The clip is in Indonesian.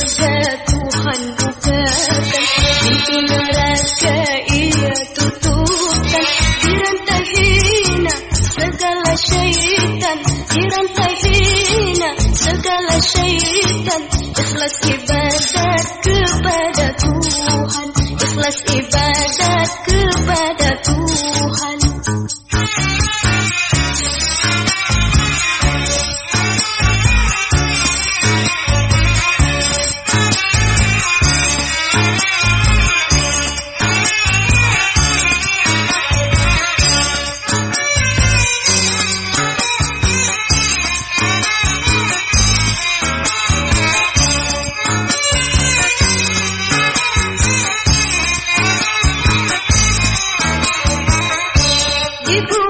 Tuhan bukakan Pintu neraka ia tutupkan Dirantai hina segala syaitan Dirantai hina segala syaitan. Ikhlas ibadat kepada Tuhan Ikhlas ibadat kepada की तू